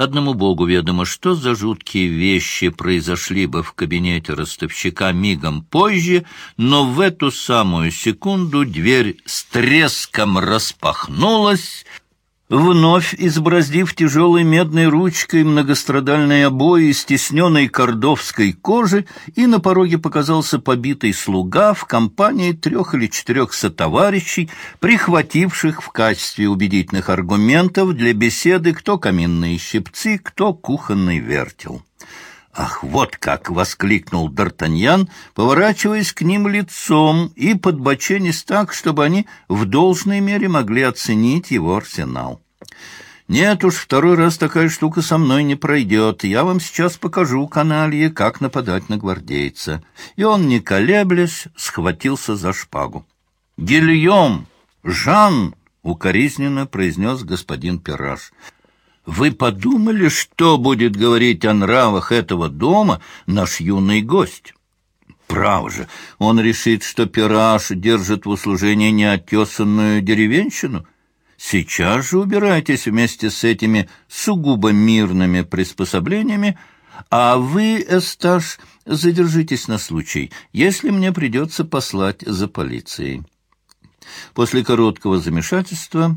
Одному богу ведомо, что за жуткие вещи произошли бы в кабинете ростовщика мигом позже, но в эту самую секунду дверь с треском распахнулась, Вновь избраздив тяжелой медной ручкой многострадальные обои из стесненной кордовской кожи, и на пороге показался побитый слуга в компании трех или четырех сотоварищей, прихвативших в качестве убедительных аргументов для беседы кто каминные щипцы, кто кухонный вертел. «Ах, вот как!» — воскликнул Д'Артаньян, поворачиваясь к ним лицом и подбоченясь так, чтобы они в должной мере могли оценить его арсенал. «Нет уж, второй раз такая штука со мной не пройдет. Я вам сейчас покажу, каналье, как нападать на гвардейца». И он, не колеблясь, схватился за шпагу. «Гильем! Жан!» — укоризненно произнес господин Пираж. Вы подумали, что будет говорить о нравах этого дома наш юный гость? Право же, он решит, что пираж держит в услужении неотесанную деревенщину. Сейчас же убирайтесь вместе с этими сугубо мирными приспособлениями, а вы, Эсташ, задержитесь на случай, если мне придется послать за полицией. После короткого замешательства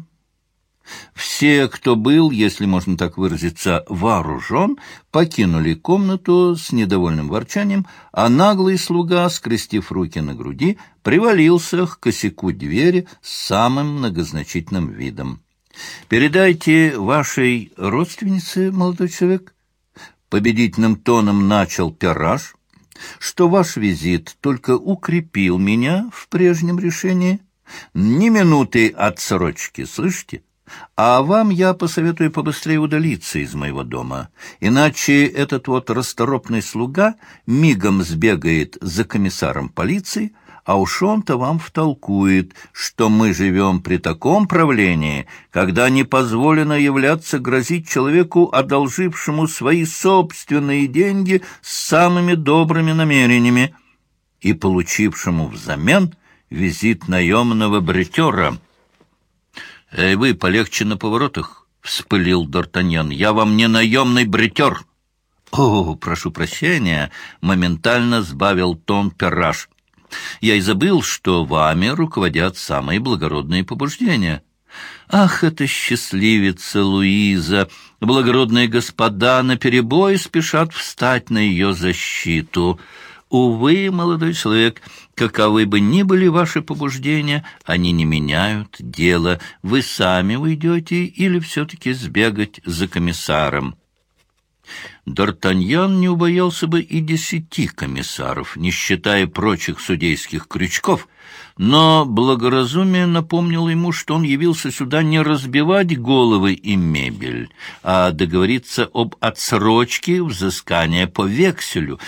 все, кто был, если можно так выразиться, вооружен, покинули комнату с недовольным ворчанием, а наглый слуга, скрестив руки на груди, привалился к косяку двери с самым многозначительным видом. «Передайте вашей родственнице, молодой человек», — победительным тоном начал пираж, «что ваш визит только укрепил меня в прежнем решении. Ни минуты отсрочки, слышите?» А вам я посоветую побыстрее удалиться из моего дома, иначе этот вот расторопный слуга мигом сбегает за комиссаром полиции, а уж он-то вам втолкует, что мы живем при таком правлении, когда не позволено являться грозить человеку, одолжившему свои собственные деньги с самыми добрыми намерениями и получившему взамен визит наемного бретера — «Эй, вы, полегче на поворотах!» — вспылил Д'Артаньян. «Я вам не наемный бритер!» «О, прошу прощения!» — моментально сбавил тон Перраж. «Я и забыл, что вами руководят самые благородные побуждения». «Ах, это счастливица Луиза! Благородные господа наперебой спешат встать на ее защиту!» Увы, молодой человек, каковы бы ни были ваши побуждения, они не меняют дело. Вы сами уйдете или все-таки сбегать за комиссаром. Д'Артаньян не убоялся бы и десяти комиссаров, не считая прочих судейских крючков, но благоразумие напомнило ему, что он явился сюда не разбивать головы и мебель, а договориться об отсрочке взыскания по векселю,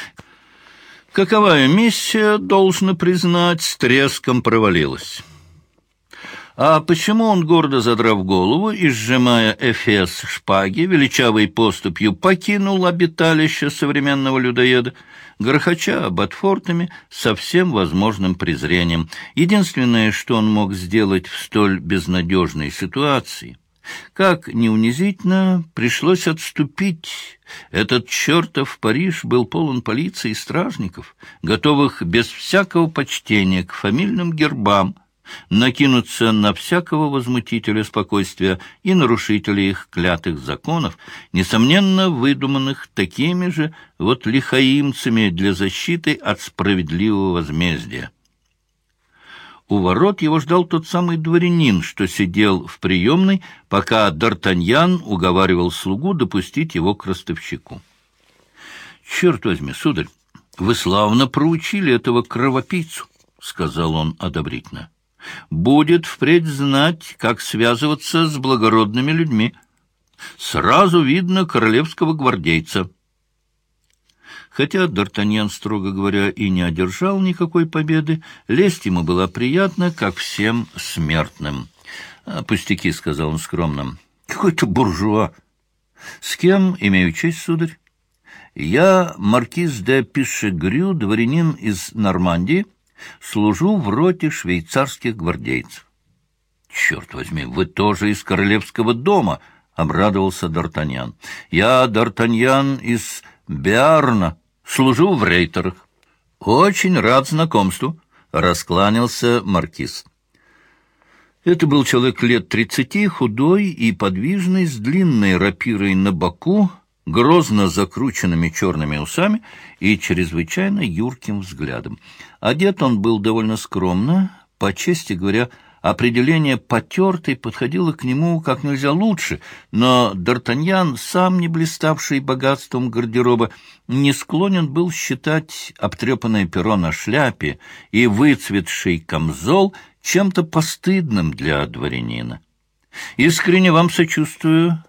Каковая миссия, должно признать, с треском провалилась. А почему он, гордо задрав голову и сжимая эфес шпаги, величавой поступью покинул обиталище современного людоеда, грохоча ботфортами со всем возможным презрением? Единственное, что он мог сделать в столь безнадежной ситуации — как ни унизительно, пришлось отступить. Этот чертов Париж был полон полиции и стражников, готовых без всякого почтения к фамильным гербам накинуться на всякого возмутителя спокойствия и нарушителя их клятых законов, несомненно выдуманных такими же вот лихаимцами для защиты от справедливого возмездия. У ворот его ждал тот самый дворянин, что сидел в приемной, пока Д'Артаньян уговаривал слугу допустить его к ростовщику. — Черт возьми, сударь, вы славно проучили этого кровопийцу, — сказал он одобрительно. — Будет впредь знать, как связываться с благородными людьми. Сразу видно королевского гвардейца. Хотя Д'Артаньян, строго говоря, и не одержал никакой победы, лесть ему была приятна, как всем смертным. «А, «Пустяки», — сказал он скромно, — «какой-то буржуа». «С кем имею честь, сударь?» «Я маркиз де Пишегрю, дворянин из Нормандии, служу в роте швейцарских гвардейцев». «Черт возьми, вы тоже из королевского дома!» —— обрадовался Д'Артаньян. «Я Д'Артаньян из Биарна, служу в рейтерах». «Очень рад знакомству», — раскланялся маркиз. Это был человек лет тридцати, худой и подвижный, с длинной рапирой на боку, грозно закрученными черными усами и чрезвычайно юрким взглядом. Одет он был довольно скромно, по чести говоря, определение «потертый» подходило к нему как нельзя лучше, но Д'Артаньян, сам не блиставший богатством гардероба, не склонен был считать обтрепанное перо на шляпе и выцветший камзол чем-то постыдным для дворянина. «Искренне вам сочувствую,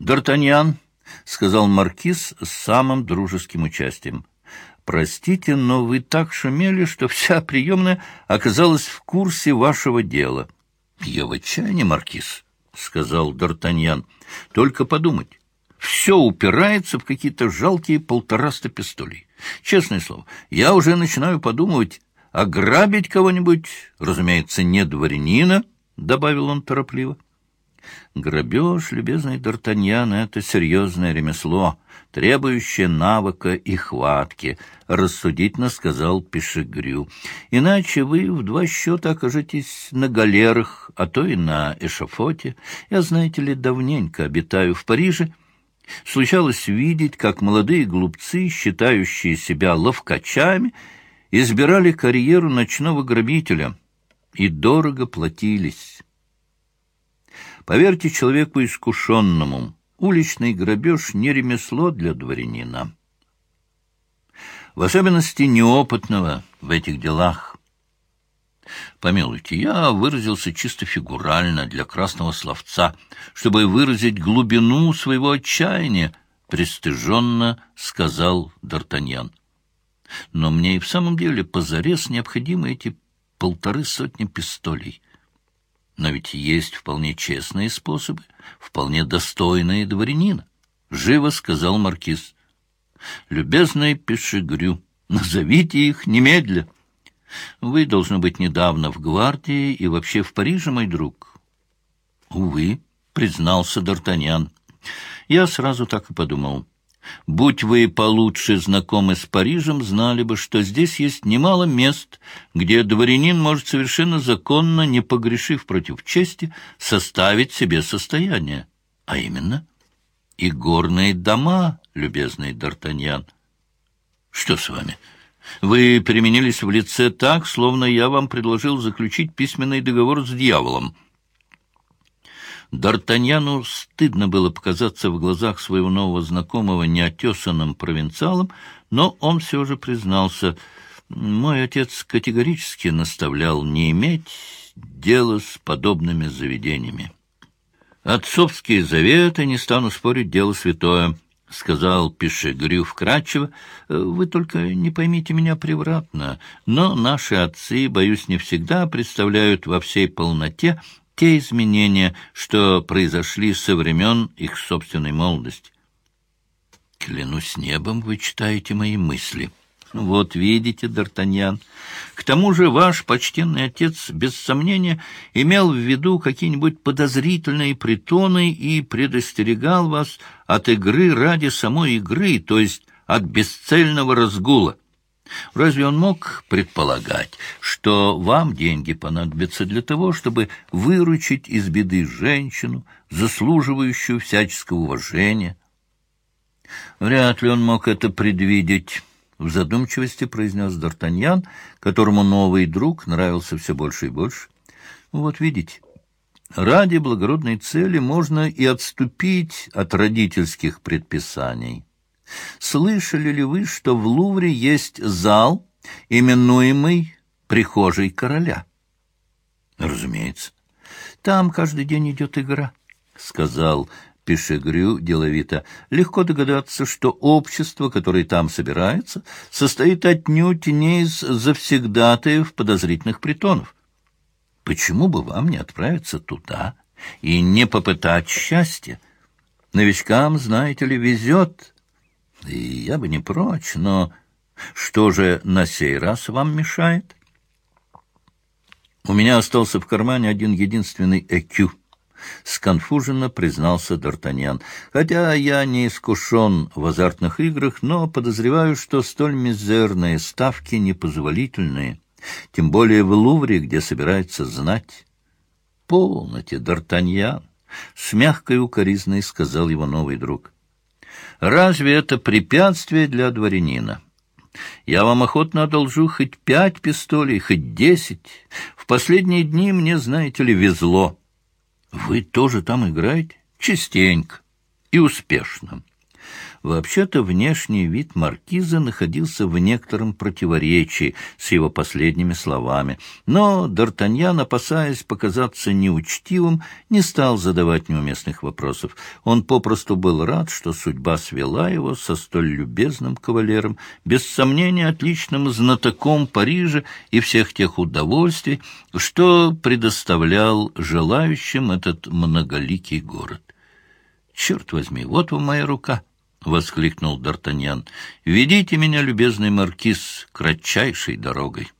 Д'Артаньян», — сказал маркиз с самым дружеским участием. «Простите, но вы так шумели, что вся приемная оказалась в курсе вашего дела». «Я в отчаянии, маркиз», — сказал Д'Артаньян. «Только подумать, все упирается в какие-то жалкие полтораста пистолей. Честное слово, я уже начинаю подумывать, ограбить кого-нибудь, разумеется, не дворянина, — добавил он торопливо. Грабеж, любезный Д'Артаньян, — это серьезное ремесло, требующее навыка и хватки, — рассудительно сказал Пешегрю. Иначе вы в два счета окажетесь на галерах, а то и на эшафоте. Я, знаете ли, давненько обитаю в Париже, — Случалось видеть, как молодые глупцы, считающие себя ловкачами, избирали карьеру ночного грабителя и дорого платились. Поверьте человеку искушенному, уличный грабеж не ремесло для дворянина. В особенности неопытного в этих делах. Помилуйте, я выразился чисто фигурально для красного словца, чтобы выразить глубину своего отчаяния, — пристыженно сказал Д'Артаньян. Но мне и в самом деле позарез необходимы эти полторы сотни пистолей. Но ведь есть вполне честные способы, вполне достойные дворянина. Живо сказал маркиз. Любезный Пешегрю, назовите их немедля. Вы, должно быть, недавно в гвардии и вообще в Париже, мой друг. Увы, признался Д'Артаньян. Я сразу так и подумал. Будь вы получше знакомы с Парижем, знали бы, что здесь есть немало мест, где дворянин может совершенно законно, не погрешив против чести, составить себе состояние. А именно, и горные дома, любезный Д'Артаньян. Что с вами? Вы переменились в лице так, словно я вам предложил заключить письменный договор с дьяволом. Д'Артаньяну стыдно было показаться в глазах своего нового знакомого неотесанным провинциалом, но он все же признался. Мой отец категорически наставлял не иметь дела с подобными заведениями. Отцовские заветы, не стану спорить, дело святое, — сказал Пешегрю вкратчиво. — Вы только не поймите меня превратно, но наши отцы, боюсь, не всегда представляют во всей полноте те изменения, что произошли со времен их собственной молодости. Клянусь небом, вы читаете мои мысли. Вот видите, Д'Артаньян. К тому же ваш почтенный отец, без сомнения, имел в виду какие-нибудь подозрительные притоны и предостерегал вас от игры ради самой игры, то есть от бесцельного разгула. Разве он мог предполагать, что вам деньги понадобятся для того, чтобы выручить из беды женщину, заслуживающую всяческого уважения? Вряд ли он мог это предвидеть, — в задумчивости произнес Д'Артаньян, которому новый друг нравился все больше и больше. Вот видите, ради благородной цели можно и отступить от родительских предписаний. Слышали ли вы, что в Лувре есть зал, именуемый «Прихожей короля»? Разумеется. Там каждый день идет игра, — сказал Пешегрю деловито. Легко догадаться, что общество, которое там собирается, состоит отнюдь не из завсегдатаев подозрительных притонов. Почему бы вам не отправиться туда и не попытать счастья? Новичкам, знаете ли, везет, и я бы не прочь, но что же на сей раз вам мешает? У меня остался в кармане один единственный ЭКЮ. — сконфуженно признался Д'Артаньян. «Хотя я не искушен в азартных играх, но подозреваю, что столь мизерные ставки непозволительные, тем более в Лувре, где собирается знать». «Полноте, Д'Артаньян!» — с мягкой укоризной сказал его новый друг. «Разве это препятствие для дворянина?» Я вам охотно одолжу хоть пять пистолей, хоть десять. В последние дни мне, знаете ли, везло. Вы тоже там играете? Частенько и успешно. Вообще-то внешний вид маркиза находился в некотором противоречии с его последними словами, но Д'Артаньян, опасаясь показаться неучтивым, не стал задавать неуместных вопросов. Он попросту был рад, что судьба свела его со столь любезным кавалером, без сомнения отличным знатоком Парижа и всех тех удовольствий, что предоставлял желающим этот многоликий город. Черт возьми, вот вам моя рука. — воскликнул Д'Артаньян. — Ведите меня, любезный маркиз, кратчайшей дорогой.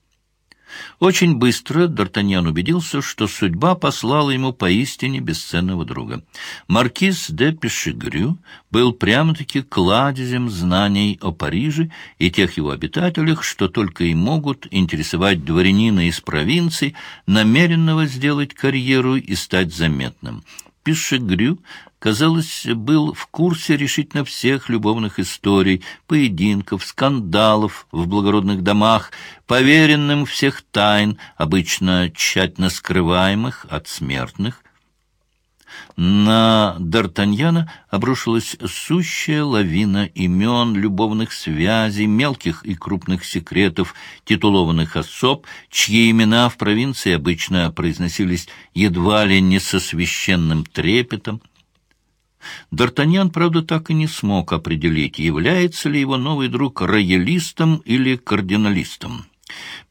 Очень быстро Д'Артаньян убедился, что судьба послала ему поистине бесценного друга. Маркиз де Пешегрю был прямо-таки кладезем знаний о Париже и тех его обитателях, что только и могут интересовать дворянина из провинций, намеренного сделать карьеру и стать заметным. Пешегрю казалось, был в курсе решительно всех любовных историй, поединков, скандалов в благородных домах, поверенным всех тайн, обычно тщательно скрываемых от смертных. На Д'Артаньяна обрушилась сущая лавина имен, любовных связей, мелких и крупных секретов, титулованных особ, чьи имена в провинции обычно произносились едва ли не со священным трепетом. Д'Артаньян, правда, так и не смог определить, является ли его новый друг роялистом или кардиналистом.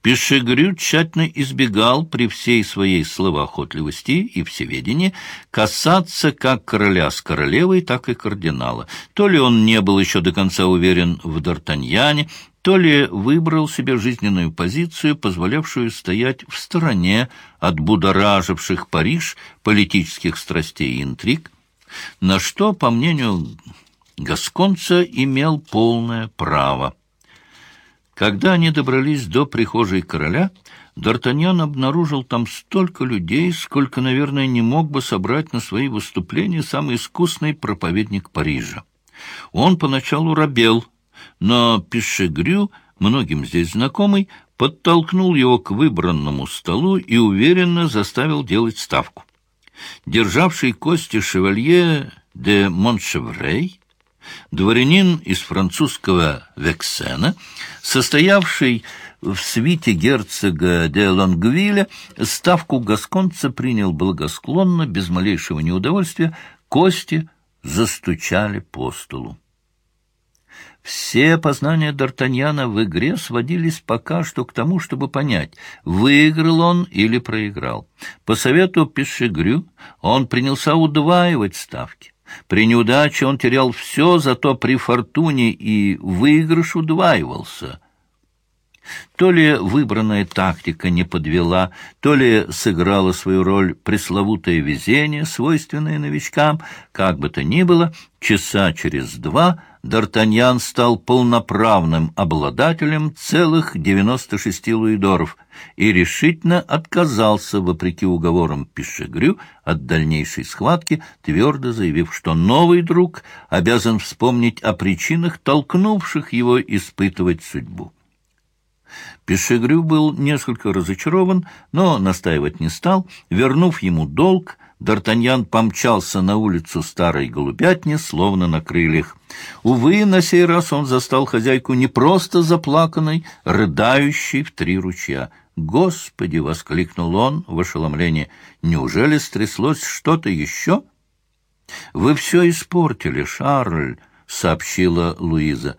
Пешегрю тщательно избегал при всей своей словоохотливости и всеведении касаться как короля с королевой, так и кардинала. То ли он не был еще до конца уверен в Д'Артаньяне, то ли выбрал себе жизненную позицию, позволявшую стоять в стороне от будораживших Париж политических страстей и интриг, на что, по мнению Гасконца, имел полное право. Когда они добрались до прихожей короля, Д'Артаньян обнаружил там столько людей, сколько, наверное, не мог бы собрать на свои выступления самый искусный проповедник Парижа. Он поначалу робел, но Пишегрю, многим здесь знакомый, подтолкнул его к выбранному столу и уверенно заставил делать ставку державший кости шевалье де Моншеврей, дворянин из французского Вексена, состоявший в свите герцога де Лонгвиля, ставку гасконца принял благосклонно, без малейшего неудовольствия, кости застучали по столу. Все познания Д'Артаньяна в игре сводились пока что к тому, чтобы понять, выиграл он или проиграл. По совету Пешегрю он принялся удваивать ставки. При неудаче он терял все, зато при фортуне и выигрыш удваивался. То ли выбранная тактика не подвела, то ли сыграла свою роль пресловутое везение, свойственное новичкам, как бы то ни было, часа через два — Д'Артаньян стал полноправным обладателем целых девяносто шести луидоров и решительно отказался, вопреки уговорам Пишегрю, от дальнейшей схватки, твердо заявив, что новый друг обязан вспомнить о причинах, толкнувших его испытывать судьбу. Пешегрю был несколько разочарован, но настаивать не стал. Вернув ему долг, Д'Артаньян помчался на улицу Старой Голубятни, словно на крыльях. Увы, на сей раз он застал хозяйку не просто заплаканной, рыдающей в три ручья. «Господи!» — воскликнул он в ошеломлении. «Неужели стряслось что-то еще?» «Вы все испортили, Шарль», — сообщила Луиза.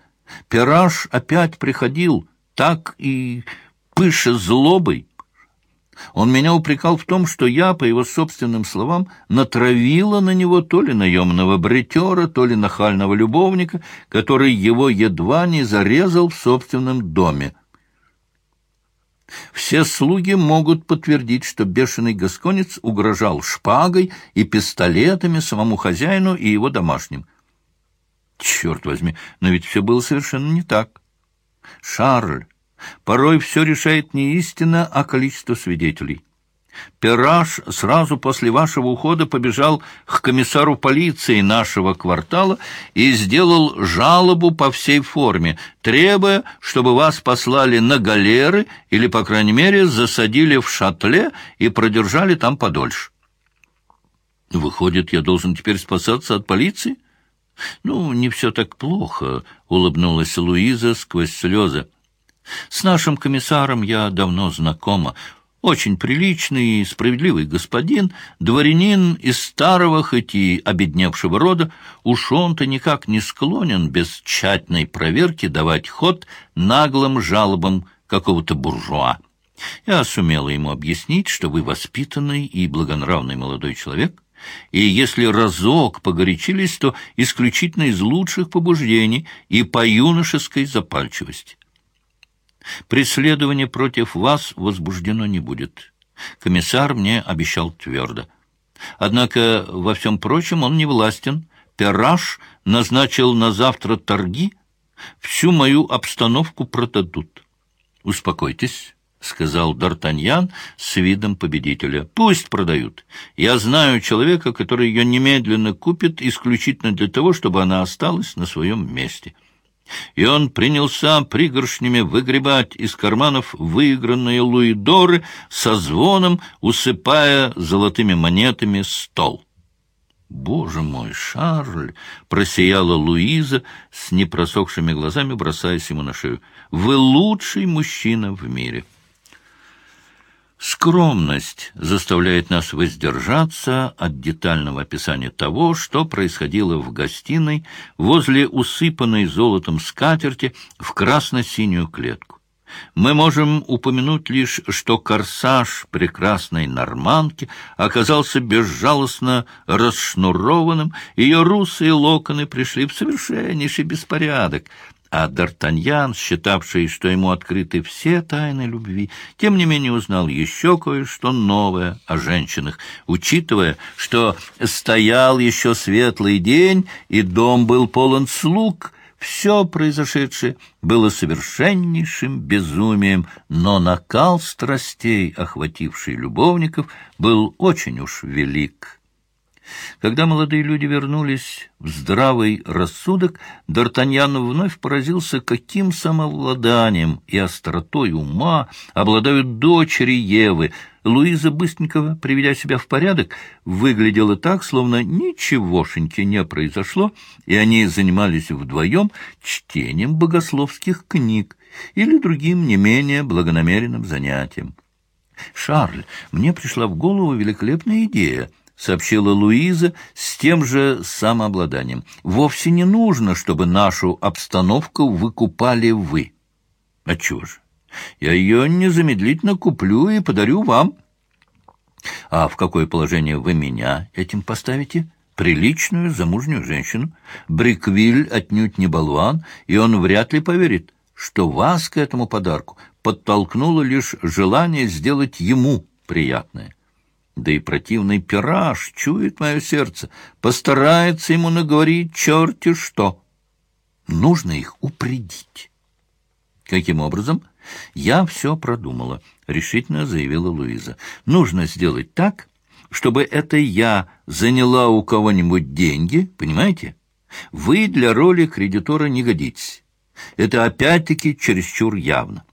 «Пираж опять приходил, так и пыша злобой». Он меня упрекал в том, что я, по его собственным словам, натравила на него то ли наемного бретера, то ли нахального любовника, который его едва не зарезал в собственном доме. Все слуги могут подтвердить, что бешеный гасконец угрожал шпагой и пистолетами самому хозяину и его домашним. Черт возьми, но ведь все было совершенно не так. Шарль, порой все решает не истина, а количество свидетелей. Пираж сразу после вашего ухода побежал к комиссару полиции нашего квартала и сделал жалобу по всей форме, требуя, чтобы вас послали на галеры или, по крайней мере, засадили в шатле и продержали там подольше. Выходит, я должен теперь спасаться от полиции? Ну, не все так плохо, — улыбнулась Луиза сквозь слезы. С нашим комиссаром я давно знакома. Очень приличный и справедливый господин, дворянин из старого, хоть и обедневшего рода, уж он-то никак не склонен без тщательной проверки давать ход наглым жалобам какого-то буржуа. Я сумела ему объяснить, что вы воспитанный и благонравный молодой человек, и если разок погорячились, то исключительно из лучших побуждений и по юношеской запальчивости. Преследование против вас возбуждено не будет. Комиссар мне обещал твердо. Однако во всем прочем он не властен. Пираж назначил на завтра торги, всю мою обстановку продадут. Успокойтесь. — сказал Д'Артаньян с видом победителя. — Пусть продают. Я знаю человека, который ее немедленно купит исключительно для того, чтобы она осталась на своем месте. — и он принялся пригоршнями выгребать из карманов выигранные луидоры со звоном, усыпая золотыми монетами стол. «Боже мой, Шарль!» — просияла Луиза с непросохшими глазами, бросаясь ему на шею. «Вы лучший мужчина в мире!» Скромность заставляет нас воздержаться от детального описания того, что происходило в гостиной возле усыпанной золотом скатерти в красно-синюю клетку. Мы можем упомянуть лишь, что корсаж прекрасной норманки оказался безжалостно расшнурованным, ее русые локоны пришли в совершеннейший беспорядок — а Д'Артаньян, считавший, что ему открыты все тайны любви, тем не менее узнал еще кое-что новое о женщинах, учитывая, что стоял еще светлый день, и дом был полон слуг, все произошедшее было совершеннейшим безумием, но накал страстей, охвативший любовников, был очень уж велик. Когда молодые люди вернулись в здравый рассудок, Д'Артаньян вновь поразился, каким самовладанием и остротой ума обладают дочери Евы. Луиза быстренько, приведя себя в порядок, выглядела так, словно ничегошеньки не произошло, и они занимались вдвоем чтением богословских книг или другим не менее благонамеренным занятием. «Шарль, мне пришла в голову великолепная идея», — сообщила Луиза с тем же самообладанием. «Вовсе не нужно, чтобы нашу обстановку выкупали вы». «А чего же? Я ее незамедлительно куплю и подарю вам». «А в какое положение вы меня этим поставите?» «Приличную замужнюю женщину. Бриквиль отнюдь не болван, и он вряд ли поверит, что вас к этому подарку подтолкнуло лишь желание сделать ему приятное». Да и противный пираж чует мое сердце, постарается ему наговорить черти что. Нужно их упредить. Каким образом? Я все продумала, решительно заявила Луиза. Нужно сделать так, чтобы это я заняла у кого-нибудь деньги, понимаете? Вы для роли кредитора не годитесь. Это опять-таки чересчур явно.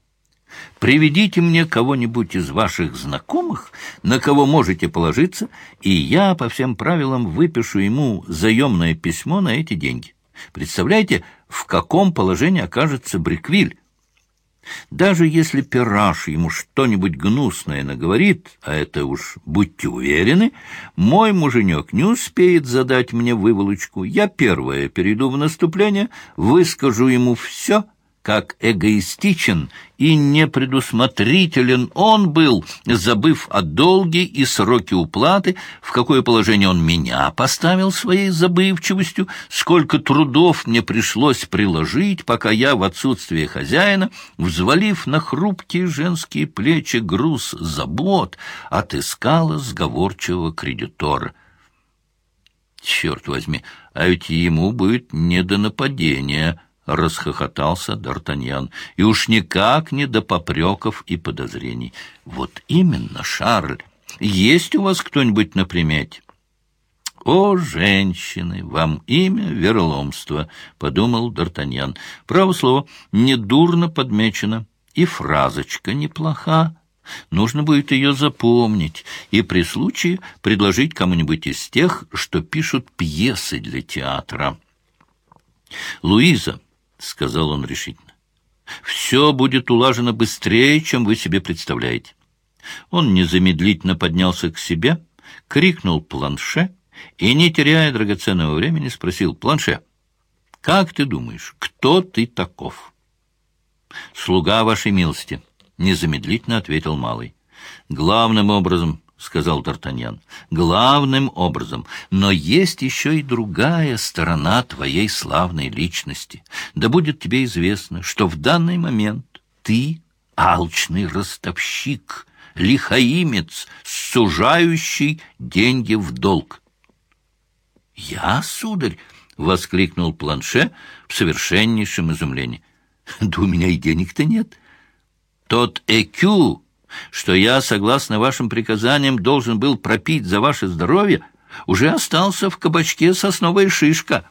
Приведите мне кого-нибудь из ваших знакомых, на кого можете положиться, и я по всем правилам выпишу ему заемное письмо на эти деньги. Представляете, в каком положении окажется Бриквиль? Даже если пираж ему что-нибудь гнусное наговорит, а это уж будьте уверены, мой муженек не успеет задать мне выволочку. Я первая перейду в наступление, выскажу ему все — как эгоистичен и непредусмотрителен он был, забыв о долге и сроке уплаты, в какое положение он меня поставил своей забывчивостью, сколько трудов мне пришлось приложить, пока я в отсутствие хозяина, взвалив на хрупкие женские плечи груз забот, отыскала сговорчивого кредитора. Черт возьми, а ведь ему будет не до нападения, — расхохотался Д'Артаньян, — и уж никак не до попреков и подозрений. Вот именно, Шарль, есть у вас кто-нибудь на примете? «О, женщины, вам имя верломство», — подумал Д'Артаньян. «Право слово, недурно подмечено, и фразочка неплоха». Нужно будет ее запомнить и при случае предложить кому-нибудь из тех, что пишут пьесы для театра. «Луиза», — сказал он решительно, — «все будет улажено быстрее, чем вы себе представляете». Он незамедлительно поднялся к себе, крикнул планше и, не теряя драгоценного времени, спросил «Планше, как ты думаешь, кто ты таков?» «Слуга вашей милости». — незамедлительно ответил малый. «Главным образом», — сказал Д'Артаньян, — «главным образом. Но есть еще и другая сторона твоей славной личности. Да будет тебе известно, что в данный момент ты алчный ростовщик, лихаимец, сужающий деньги в долг». «Я, сударь?» — воскликнул Планше в совершеннейшем изумлении. «Да у меня и денег-то нет». Тот ЭКЮ, что я, согласно вашим приказаниям, должен был пропить за ваше здоровье, уже остался в кабачке сосновая шишка.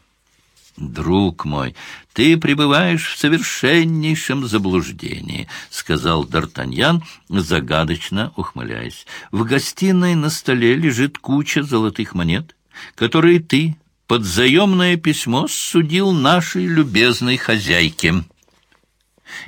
«Друг мой, ты пребываешь в совершеннейшем заблуждении», — сказал Д'Артаньян, загадочно ухмыляясь. «В гостиной на столе лежит куча золотых монет, которые ты под заемное письмо судил нашей любезной хозяйке»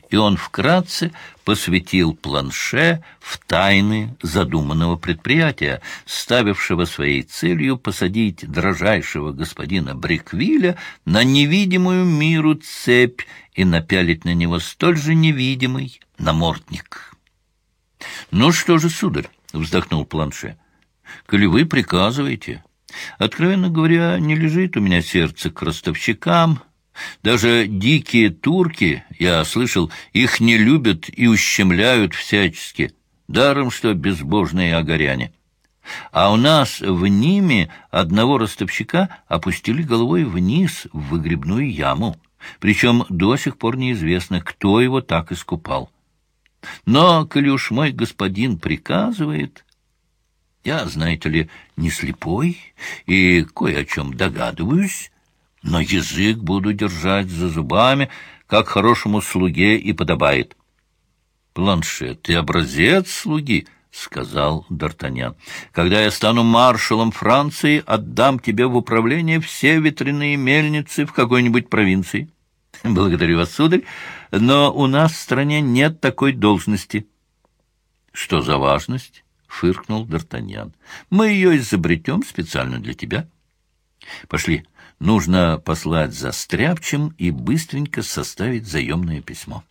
и он вкратце посвятил планше в тайны задуманного предприятия, ставившего своей целью посадить дрожайшего господина Бриквиля на невидимую миру цепь и напялить на него столь же невидимый намордник. «Ну что же, сударь?» — вздохнул планше. «Коли вы приказываете...» Откровенно говоря, не лежит у меня сердце к ростовщикам, даже дикие турки, я слышал, их не любят и ущемляют всячески, даром что безбожные огоряне. А у нас в Ниме одного ростовщика опустили головой вниз в выгребную яму, причем до сих пор неизвестно, кто его так искупал. Но, коли уж мой господин приказывает... Я, знаете ли, не слепой и кое о чем догадываюсь, но язык буду держать за зубами, как хорошему слуге и подобает. — Планшет, ты образец слуги, — сказал Д'Артаньян. — Когда я стану маршалом Франции, отдам тебе в управление все ветряные мельницы в какой-нибудь провинции. — Благодарю вас, сударь, но у нас в стране нет такой должности. — Что за важность? — фыркнул Д'Артаньян. — Мы ее изобретем специально для тебя. — Пошли. — Нужно послать за Стряпчем и быстренько составить заемное письмо.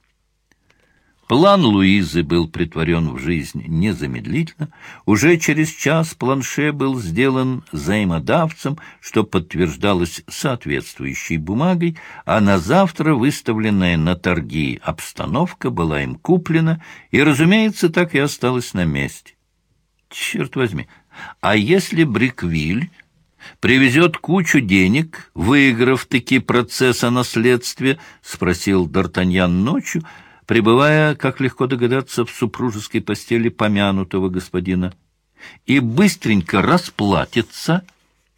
План Луизы был притворен в жизнь незамедлительно. Уже через час планше был сделан взаимодавцем, что подтверждалось соответствующей бумагой, а на завтра выставленная на торги обстановка была им куплена и, разумеется, так и осталась на месте. Черт возьми, а если Бриквиль привезет кучу денег, выиграв-таки процесс о наследстве? — спросил Д'Артаньян ночью, пребывая, как легко догадаться, в супружеской постели помянутого господина. — И быстренько расплатится.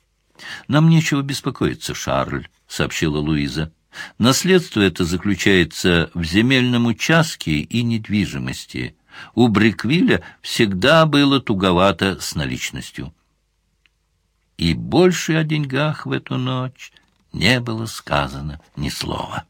— Нам нечего беспокоиться, Шарль, — сообщила Луиза. — Наследство это заключается в земельном участке и недвижимости. У Бриквиля всегда было туговато с наличностью и больше о деньгах в эту ночь не было сказано ни слова.